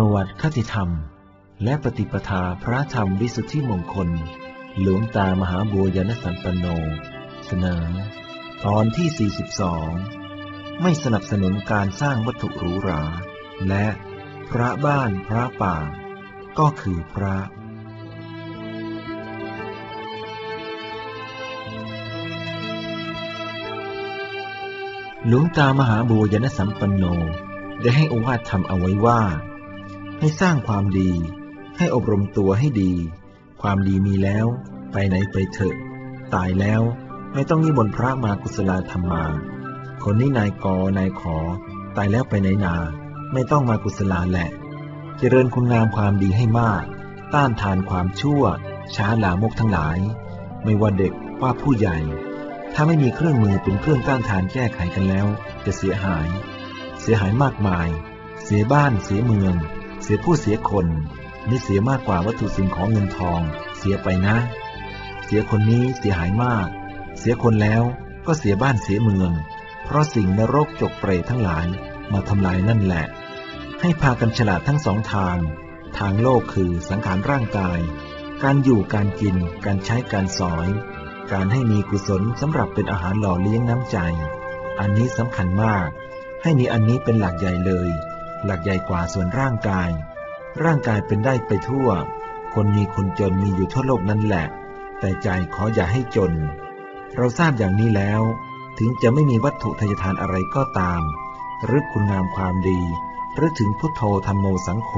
ประวัติคติธรรม และปฏิปทาพระธรรมวิสุทธิมงคล หลวงตามหาบัวยานสัมปันโน เสนอ ตอนที่ 42 ไม่สนับสนุนการสร้างวัตถุหรูหรา และพระบ้านพระป่า ก็คือพระหลวงตามหาบัวยานสัมปันโน ได้ให้อวาทธรรมเอาไว้ว่า ให้สร้างความดี ให้อบรมตัวให้ดี ความดีมีแล้ว ไปไหนไปเถอะ ตายแล้วไม่ต้องนิมนต์พระมากุศลธรรมมา คนนี้นายกนายขอ ตายแล้วไปไหนนา ไม่ต้องมากุศลาแหละ เจริญคุณงามความดีให้มาก ต้านทานความชั่ว ช้าหลามกทั้งหลาย ไม่ว่าเด็กว่าผู้ใหญ่ ถ้าไม่มีเครื่องมือเป็นเครื่องต้านทานแก้ไขกันแล้ว จะเสียหาย เสียหายมากมาย เสียบ้านเสียเมือง สียผู้เสียคนนี่เสียมากกว่าวัตถุสิ่งของเงินทอง เสียไปนะ เสียคนนี้เสียหายมาก เสียคนแล้วก็เสียบ้านเสียเมือง เพราะสิ่งนรกจกเปรตทั้งหลายมาทำลายนั่นแหละ ให้พากันฉลาดทั้งสองทาง ทางโลกคือสังขารร่างกาย การอยู่การกิน การใช้การสอย การให้มีกุศลสำหรับเป็นอาหารหล่อเลี้ยงน้ำใจ อันนี้สำคัญมาก ให้มีอันนี้เป็นหลักใหญ่เลย หลักใหญ่กว่าส่วนร่างกาย ร่างกายเป็นได้ไปทั่ว คนมีคนจนมีอยู่ทั่วโลกนั่นแหละ แต่ใจขออย่าให้จน เราทราบอย่างนี้แล้ว ถึงจะไม่มีวัตถุทายทานอะไรก็ตามรึกคุณงามความดีรึกถึงพุทโธธรรมโมสังโฆ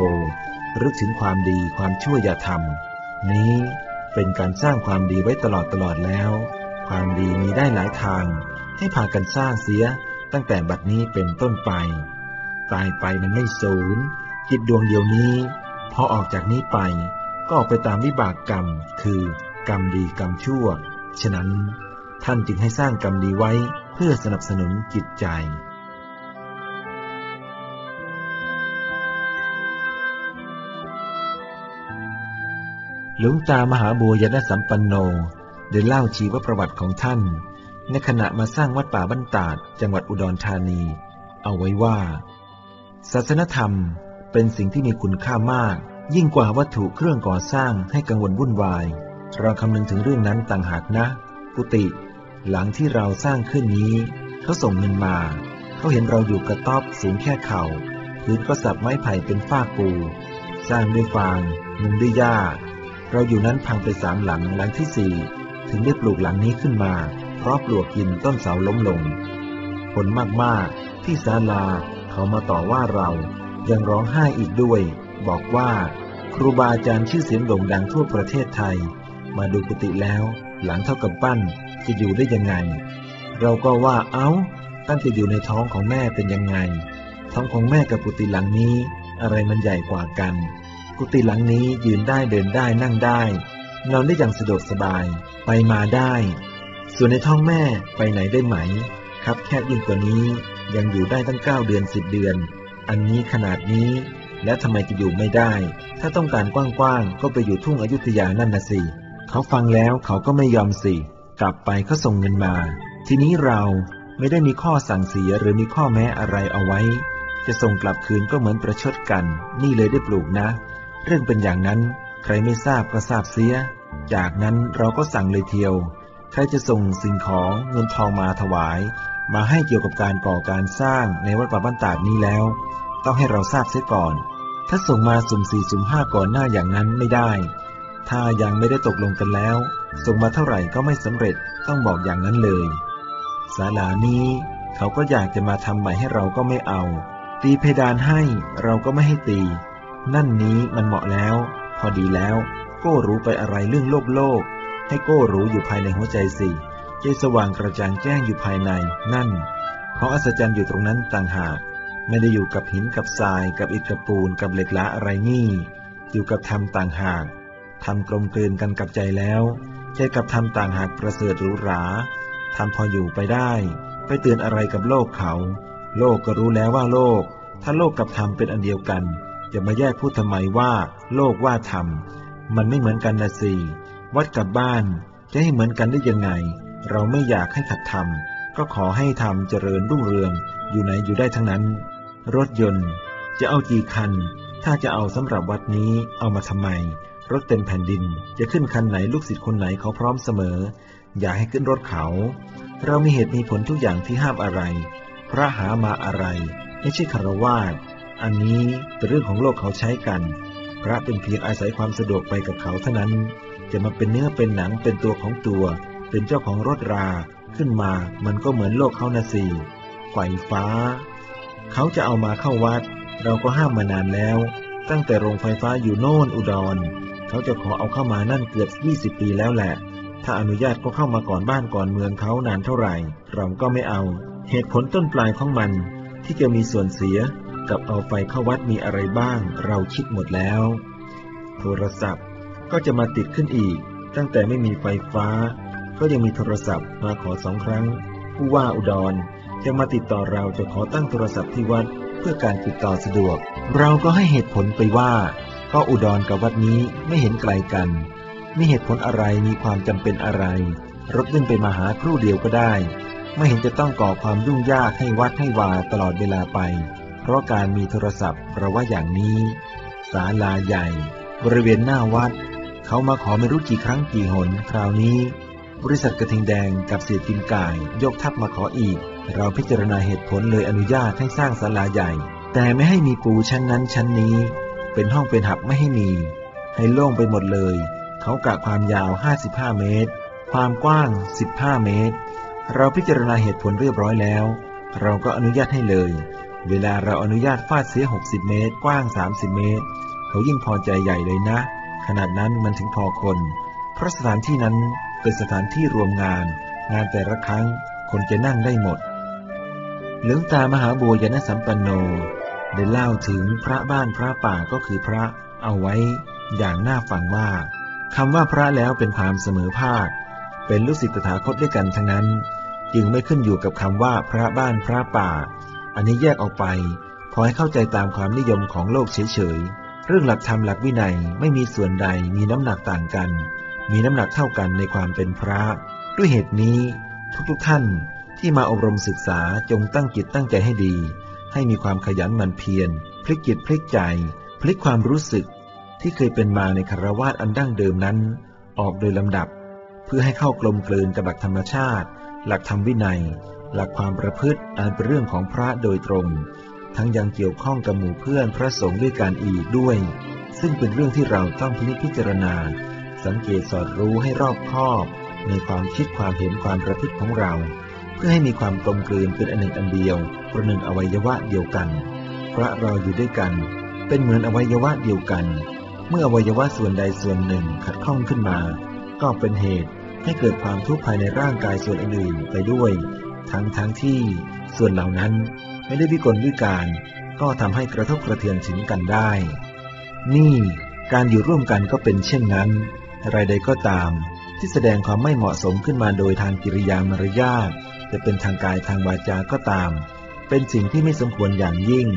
รึกถึงความดีความชั่วอย่าทำนี้เป็นการสร้างความดีไว้ตลอดตลอดแล้ว ความดีมีได้หลายทาง ให้พากันสร้างเสียตั้งแต่บัดนี้เป็นต้นไป ตายไปมันไม่สูญจิตดวงเดียวนี้ พอออกจากนี้ไป ก็ออกไปตามวิบากกรรม คือกรรมดีกรรมชั่ว ฉะนั้นท่านจึงให้สร้างกรรมดีไว้เพื่อสนับสนุนจิตใจ หลวงตามหาบัวยานสัมปันโนได้เล่าชีวประวัติของท่าน ในขณะมาสร้างวัดป่าบ้านตาดจังหวัดอุดรธานี เอาไว้ว่า ศาสนธรรมเป็นสิ่งที่มีคุณค่ามาก ยิ่งกว่าวัตถุเครื่องก่อสร้างให้กังวลวุ่นวาย เราคำนึงถึงเรื่องนั้นต่างหากนะ กุฏิหลังที่เราสร้างขึ้นนี้เขาส่งเงินมา เขาเห็นเราอยู่กระต๊อบสูงแค่เข่าพื้นก็สับไม้ไผ่เป็นฝ้าปู สร้างด้วยฟางมุงด้วยหญ้า เราอยู่นั้นพังไปสามหลังหลังที่สี่ถึงได้ปลูกหลังนี้ขึ้นมา เพราะปลวกกินต้นเสาล้มลงผลมากๆ ที่ศาลา เขามาต่อว่าเรา ยังร้องไห้อีกด้วย บอกว่า ครูบาอาจารย์ชื่อเสียงโด่งดังทั่วประเทศไทย มาดูกุฏิแล้ว หลังเท่ากับปั้นจะอยู่ได้ยังไง เราก็ว่าเอา้าตั้งแต่อยู่ในท้องของแม่เป็นยังไง ท้องของแม่กับกุฏิหลังนี้ อะไรมันใหญ่กว่ากัน กุฏิหลังนี้ยืนได้เดินได้นั่งได้นอนได้อย่างสะดวกสบาย ไปมาได้ ส่วนในท้องแม่ไปไหนได้ไหม ครับแคบยิ่งกว่านี้ยังอยู่ได้ตั้งเก้าเดือนสิบเดือน อันนี้ขนาดนี้ แล้วทำไมจะอยู่ไม่ได้ ถ้าต้องการกว้างๆ ก็ไปอยู่ทุ่งอยุธยานั่นนะสิเขาฟังแล้วเขาก็ไม่ยอมสิ กลับไปเขาส่งเงินมา ทีนี้เราไม่ได้มีข้อสั่งเสียหรือมีข้อแม้อะไรเอาไว้ จะส่งกลับคืนก็เหมือนประชดกัน นี่เลยได้ปลูกนะ เรื่องเป็นอย่างนั้น ใครไม่ทราบก็ทราบเสีย จากนั้นเราก็สั่งเลยเทียว ใครจะส่งสิ่งของเงินทองมาถวาย มาให้เกี่ยวกับการก่อการสร้างในวัดป่าบ้านตาดนี้แล้ว ต้องให้เราทราบเสียก่อน ถ้าส่งมาสุ่มสี่สุ่มห้าก่อนหน้าอย่างนั้นไม่ได้ ถ้ายังไม่ได้ตกลงกันแล้ว ส่งมาเท่าไหร่ก็ไม่สำเร็จต้องบอกอย่างนั้นเลยศาลานี้เขาก็อยากจะมาทำใหม่ให้เราก็ไม่เอา ตีเพดานให้เราก็ไม่ให้ตี นั่นนี้มันเหมาะแล้ว พอดีแล้ว โก้รู้ไปอะไรเรื่องโลกโลก ให้โก้รู้อยู่ภายในหัวใจสิ ใจสว่างกระจ่างแจ้งอยู่ภายในนั่น ของอัศจรรย์อยู่ตรงนั้นต่างหาก ไม่ได้อยู่กับหินกับทราย กับอิฐกับปูนกับเหล็กละอะไรนี่ อยู่กับธรรมต่างหากทำกลมกลืนกันกับใจแล้วใจกับธรรมต่างหากประเสริฐหรูหราทำพออยู่ไปได้ ไปเตือนอะไรกับโลกเขา โลกก็รู้แล้วว่าโลก ถ้าโลกกับธรรมเป็นอันเดียวกันจะมาแยกพูดทำไมว่า โลกว่าธรรมมันไม่เหมือนกันนะสิวัดกับบ้านจะให้เหมือนกันได้ยังไง เราไม่อยากให้ขัดธรรม ก็ขอให้ธรรมเจริญรุ่งเรืองอยู่ไหนอยู่ได้ทั้งนั้น รถยนต์ จะเอากี่คัน ถ้าจะเอาสำหรับวัดนี้เอามาทำไม รถเต็มแผ่นดิน จะขึ้นคันไหนลูกศิษย์คนไหนเขาพร้อมเสมอ อย่าให้ขึ้นรถเขา เรามีเหตุมีผลทุกอย่างที่ห้ามอะไร พระหามาอะไร ไม่ใช่คารวาสอันนี้เป็นเรื่องของโลกเขาใช้กัน พระเป็นเพียงอาศัยความสะดวกไปกับเขาเท่านั้น จะมาเป็นเนื้อเป็นหนังเป็นตัวของตัว เป็นเจ้าของรถราขึ้นมามันก็เหมือนโลกเขานะสิไฟฟ้า เขาจะเอามาเข้าวัด เราก็ห้ามมานานแล้ว ตั้งแต่โรงไฟฟ้าอยู่โน่นอุดร เขาจะขอเอาเข้ามานั่นเกือบ 20 ปีแล้วแหละ ถ้าอนุญาตก็เข้ามาก่อนบ้านก่อนเมืองเขานานเท่าไหร่ เราก็ไม่เอา เหตุผลต้นปลายของมัน ที่จะมีส่วนเสียกับเอาไฟเข้าวัดมีอะไรบ้าง เราคิดหมดแล้ว โทรศัพท์ก็จะมาติดขึ้นอีก ตั้งแต่ไม่มีไฟฟ้า ก็ยังมีโทรศัพท์มาขอสองครั้ง ผู้ว่าอุดรจะมาติดต่อเราจะขอตั้งโทรศัพท์ที่วัดเพื่อการติดต่อสะดวก เราก็ให้เหตุผลไปว่า ก็อุดรกับวัดนี้ไม่เห็นไกลกัน มีเหตุผลอะไรมีความจำเป็นอะไร รถวิ่งไปมาหาครู่เดียวก็ได้ ไม่เห็นจะต้องก่อความยุ่งยากให้วัดให้วาตลอดเวลาไป เพราะการมีโทรศัพท์เราว่าอย่างนี้ศาลาใหญ่ บริเวณหน้าวัด เขามาขอไม่รู้กี่ครั้งกี่หนคราวนี้ บริษัทกระทิงแดงกับเสียตินก่ายยกทัพมาขออีก เราพิจารณาเหตุผลเลยอนุญาตให้สร้างศาลาใหญ่ แต่ไม่ให้มีปูชั้นนั้นชั้นนี้ เป็นห้องเป็นหับไม่ให้มี ให้โล่งไปหมดเลย เขากะความยาว 55 เมตร ความกว้าง 15 เมตร เราพิจารณาเหตุผลเรียบร้อยแล้ว เราก็อนุญาตให้เลย เวลาเราอนุญาตฟาดเสีย 60 เมตร กว้าง 30 เมตร เขายิ่งพอใจใหญ่เลยนะ ขนาดนั้นมันถึงพอคน เพราะสถานที่นั้น เป็นสถานที่รวมงาน งานแต่ละครั้งคนจะนั่งได้หมด หลวงตามหาบัวยนสัมปันโนได้เล่าถึงพระบ้านพระป่าก็คือพระเอาไว้อย่างน่าฟังว่าคำว่าพระแล้วเป็นความเสมอภาค เป็นลูกศิษย์ตถาคตด้วยกันทั้งนั้น จึงไม่ขึ้นอยู่กับคำว่าพระบ้านพระป่า อันนี้แยกออกไปขอให้เข้าใจตามความนิยมของโลกเฉยๆ เรื่องหลักธรรมหลักวินัยไม่มีส่วนใดมีน้ำหนักต่างกัน มีน้ำหนักเท่ากันในความเป็นพระ ด้วยเหตุนี้ ทุกๆท่านที่มาอบรมศึกษาจงตั้งจิตตั้งใจให้ดี ให้มีความขยันหมั่นเพียรพลิกจิตพลิกใจ พลิกความรู้สึกที่เคยเป็นมาในคารวาสอันดั้งเดิมนั้น ออกโดยลำดับ เพื่อให้เข้ากลมกลืนกับหลักธรรมชาติ หลักธรรมวินัย หลักความประพฤติอันเป็นเรื่องของพระโดยตรง ทั้งยังเกี่ยวข้องกับหมู่เพื่อนพระสงฆ์ด้วยการอีกด้วย ซึ่งเป็นเรื่องที่เราต้องพิพจารณา สังเกตสอดรู้ให้รอบคอบ ในความคิดความเห็นความประพฤติของเรา เพื่อให้มีความกลมกลืนเป็นอันหนึ่งอันเดียวประหนึ่งอวัยวะเดียวกันพระเราอยู่ด้วยกัน เป็นเหมือนอวัยวะเดียวกัน เมื่ออวัยวะส่วนใดส่วนหนึ่งขัดข้องขึ้นมา ก็เป็นเหตุให้เกิดความทุกข์ภายในร่างกายส่วนอื่นไปด้วย ทั้งทั้งที่ส่วนเหล่านั้นไม่ได้วิกลวิการก็ทำให้กระทบกระเทือนถึงกันได้ นี่การอยู่ร่วมกันก็เป็นเช่นนั้น อะไรใดก็ตาม ที่แสดงความไม่เหมาะสมขึ้นมาโดยทางกิริยามารยาทจะเป็นทางกายทางวาจาก็ตาม เป็นสิ่งที่ไม่สมควรอย่างยิ่ง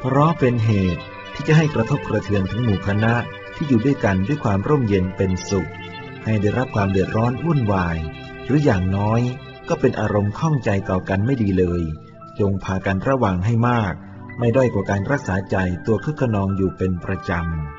เพราะเป็นเหตุที่จะให้กระทบกระเทือนถึงหมู่คณะที่อยู่ด้วยกันด้วยความร่มเย็นเป็นสุข ให้ได้รับความเดือดร้อนวุ่นวาย หรืออย่างน้อยก็เป็นอารมณ์ข้องใจต่อกันไม่ดีเลย จงพากันระวังให้มาก ไม่ด้อยกว่าการรักษาใจตัวคึกขนองอยู่เป็นประจำ